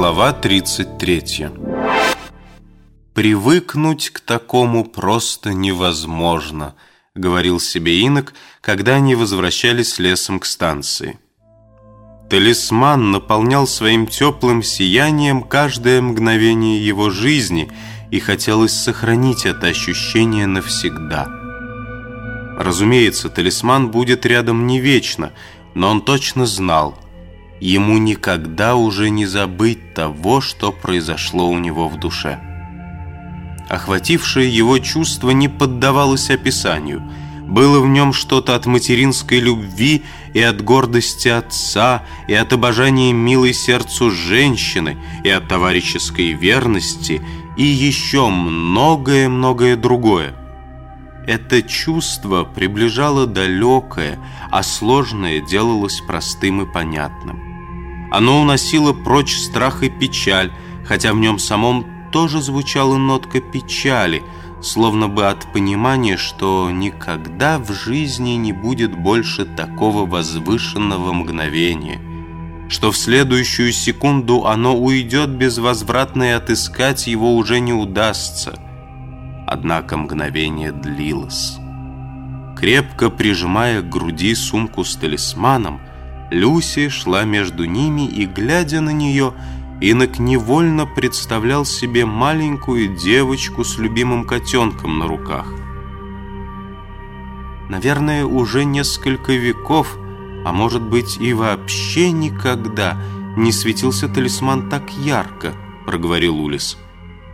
Глава 33 «Привыкнуть к такому просто невозможно», — говорил себе инок, когда они возвращались лесом к станции. Талисман наполнял своим теплым сиянием каждое мгновение его жизни, и хотелось сохранить это ощущение навсегда. Разумеется, талисман будет рядом не вечно, но он точно знал — ему никогда уже не забыть того, что произошло у него в душе. Охватившее его чувство не поддавалось описанию. Было в нем что-то от материнской любви и от гордости отца, и от обожания милой сердцу женщины, и от товарищеской верности, и еще многое-многое другое. Это чувство приближало далекое, а сложное делалось простым и понятным. Оно уносило прочь страх и печаль, хотя в нем самом тоже звучала нотка печали, словно бы от понимания, что никогда в жизни не будет больше такого возвышенного мгновения, что в следующую секунду оно уйдет безвозвратно и отыскать его уже не удастся. Однако мгновение длилось. Крепко прижимая к груди сумку с талисманом, Люси шла между ними, и, глядя на нее, Инок невольно представлял себе маленькую девочку с любимым котенком на руках. Наверное, уже несколько веков, а может быть и вообще никогда, не светился талисман так ярко, проговорил Улис.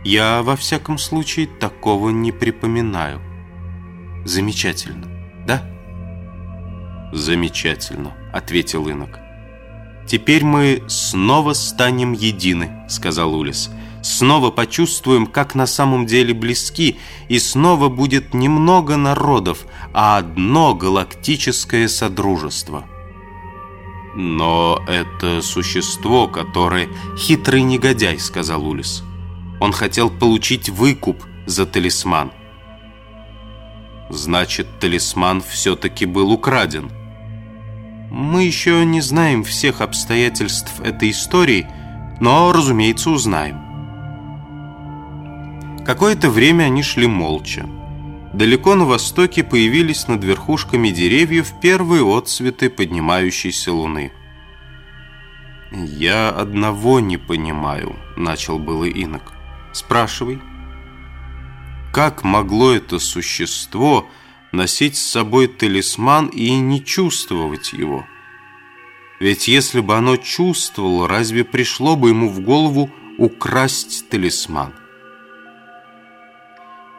Я, во всяком случае, такого не припоминаю. Замечательно? Замечательно ответил инок. «Теперь мы снова станем едины», — сказал Улис. «Снова почувствуем, как на самом деле близки, и снова будет немного народов, а одно галактическое содружество». «Но это существо, которое...» «Хитрый негодяй», — сказал Улис. «Он хотел получить выкуп за талисман». «Значит, талисман все-таки был украден», мы еще не знаем всех обстоятельств этой истории, но, разумеется, узнаем. Какое-то время они шли молча. Далеко на востоке появились над верхушками деревьев первые отцветы поднимающейся луны. «Я одного не понимаю», — начал было инок. «Спрашивай». «Как могло это существо...» носить с собой талисман и не чувствовать его. Ведь если бы оно чувствовало, разве пришло бы ему в голову украсть талисман?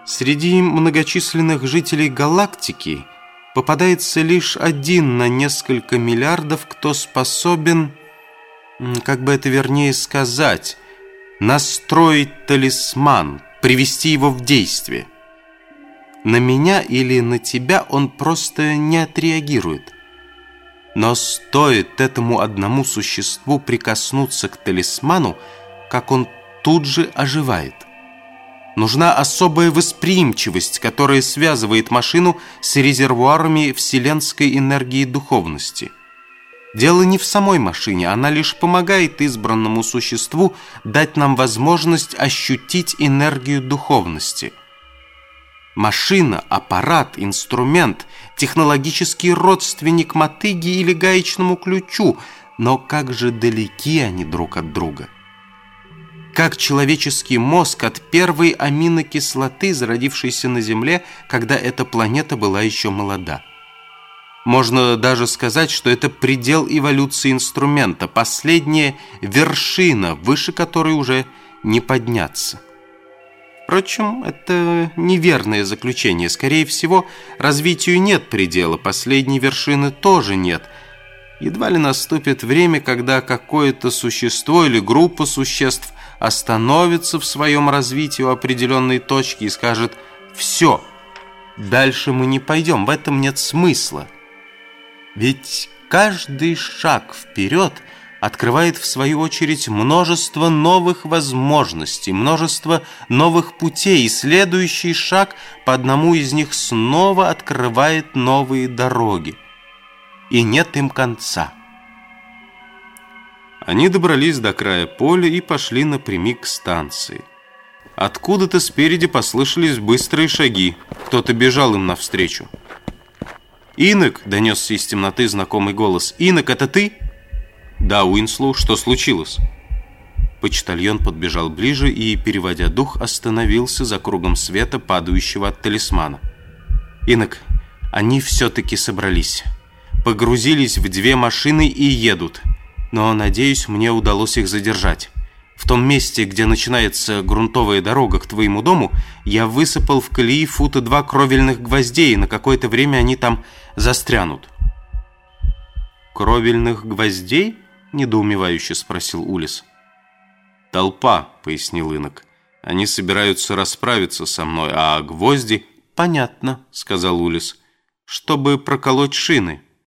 Среди многочисленных жителей галактики попадается лишь один на несколько миллиардов, кто способен, как бы это вернее сказать, настроить талисман, привести его в действие. На меня или на тебя он просто не отреагирует. Но стоит этому одному существу прикоснуться к талисману, как он тут же оживает. Нужна особая восприимчивость, которая связывает машину с резервуарами вселенской энергии духовности. Дело не в самой машине, она лишь помогает избранному существу дать нам возможность ощутить энергию духовности – Машина, аппарат, инструмент, технологический родственник мотыги или гаечному ключу, но как же далеки они друг от друга. Как человеческий мозг от первой аминокислоты, зародившейся на Земле, когда эта планета была еще молода. Можно даже сказать, что это предел эволюции инструмента, последняя вершина, выше которой уже не подняться. Впрочем, это неверное заключение. Скорее всего, развитию нет предела, последней вершины тоже нет. Едва ли наступит время, когда какое-то существо или группа существ остановится в своем развитии у определенной точки и скажет «Все, дальше мы не пойдем, в этом нет смысла». Ведь каждый шаг вперед – открывает в свою очередь множество новых возможностей, множество новых путей, и следующий шаг по одному из них снова открывает новые дороги. И нет им конца. Они добрались до края поля и пошли напрямик к станции. Откуда-то спереди послышались быстрые шаги. Кто-то бежал им навстречу. «Инок!» — донесся из темноты знакомый голос. «Инок, это ты?» «Да, Уинслоу, что случилось?» Почтальон подбежал ближе и, переводя дух, остановился за кругом света, падающего от талисмана. «Инок, они все-таки собрались. Погрузились в две машины и едут. Но, надеюсь, мне удалось их задержать. В том месте, где начинается грунтовая дорога к твоему дому, я высыпал в колеи фута два кровельных гвоздей, и на какое-то время они там застрянут». «Кровельных гвоздей?» – недоумевающе спросил Улис. «Толпа», — пояснил инок. «Они собираются расправиться со мной, а гвозди...» «Понятно», — сказал Улис. «Чтобы проколоть шины».